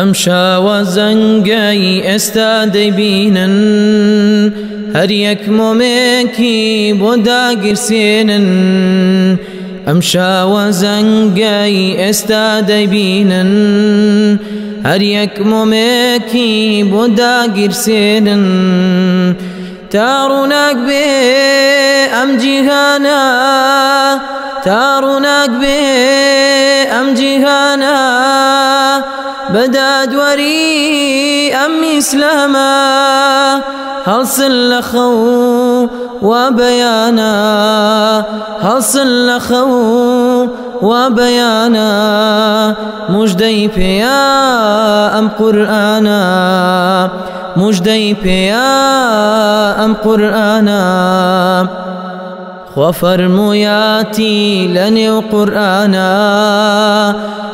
ئەم شاوە زەنگای ئێستا دەیبینن هەر یەک مۆمێکی بۆ داگیرسێنن ئەم شاوە زەنگای ئێستا دەیبینن هەر یەک مۆمێکی بۆ داگیرسێنن تا ڕووناک بێ بێ ئەم جیهانە بەدادوەری ئەم ئیسلامە هەڵسن لە خەو و بەیانە هەڵسن لە خەو و بەیانە مژدەی پێیا ئەم قورآانە لە نێو قورآانە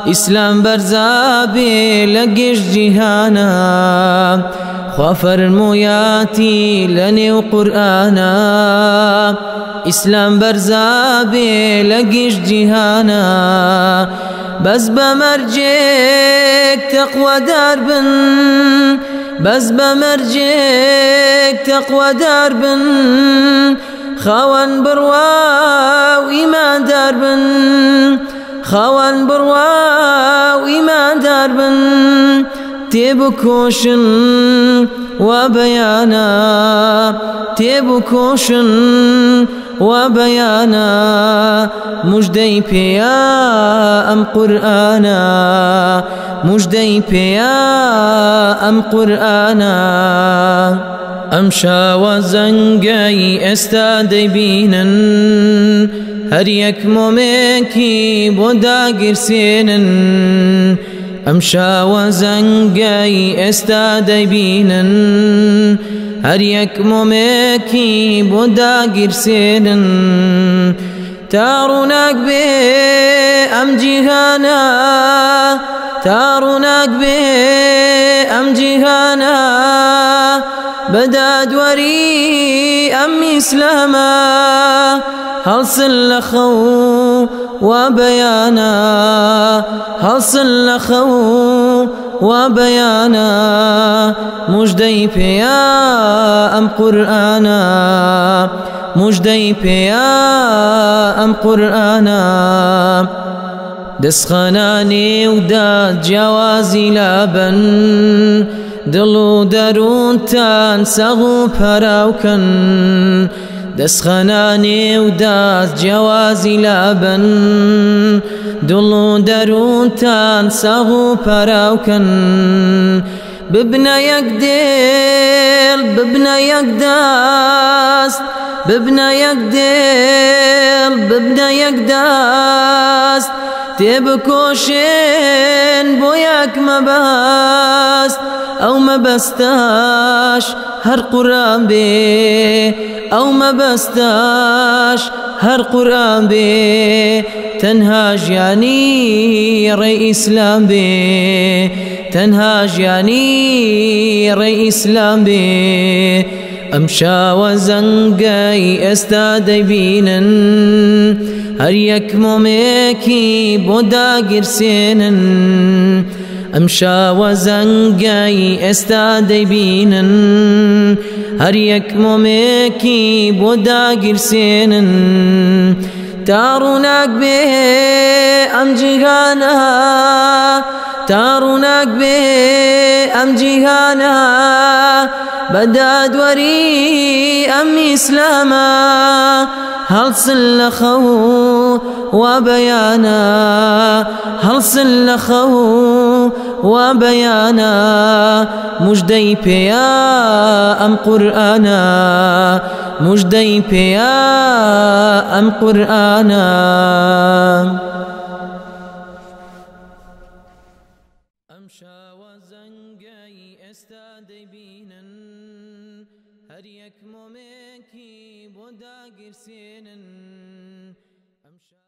ئیسلام بەرزابێ لە گەشت جیهانە خۆفەرمویاتی لە نێو قورآانە ئیسلام بەرزابێ لە گەشت جیهانە بەس بە مەرجێک تەقوەدار بن بن خاوەن بڕوا و ئیماندار بن خاوەن بڕوا و ئیماندار بن. تێبکۆشن و بەیانە تێبکۆشن و بەیانە. مژدەی پێیا ئەم قورآانە مژدەی پێیا ئەم قورآانە ئەم شاوە زەنگای ئێستا دەیبینن هەر یەک مۆمێکی بۆ داگیرسێنن ئەم شاوە زەنگای ئێستا دەیبینن هەر یەک مۆمێکی بۆ داگیرسێنن تا ڕووناک بێ ئەم بەدادوەری ئەم ئیسلامە هەڵسن لە خەو و بەیانە هەڵسن لە خەو و بەیانە مژدەی پێیا ئەم قورآانە مژدەی پێیا ئەم قورآانە دەستخانانێ ودا جیاوازی لابن دڵ و دەروونتان سەغ و پەراوکەن دەستخەنانێ و داست جیاوازی لابن. دڵ و دەروونتان سەغ و پەراوکەن ببنە یەک دێڵ ببنە یەک داست ببنە یەک دێڵ ببنە یەک داست. تێبکۆشێن بۆ یەک مەباست ئەو مەبەستاش هەر قوران بێ ئەو مەبەستاش هەر قوران بێ تەنها ژیانی ڕێ ئیسلام بێ تەنها ژیانی ڕێ ئیسلام بێ ئەم شاوە زەنگای ئێستا دەبینن هەر یەک مۆمێکی بۆ داگیرسێنن ئەم شاوە زەنگای ئێستا دەیبینن هەر یەک مۆمێکی بۆ داگیرسێنن تا ڕووناک بێ ئەم جیهانە تا ڕووناک بێ ئەم جیهانە بەدادوەری ئەم ئیسلامە هەڵسن لە خەو و بەیانە هەڵسن لە خەو و بەیانە مژدەی پێیا جاي استاد بينن هر يك مومكي بودا داگیرسێنن ئەمشە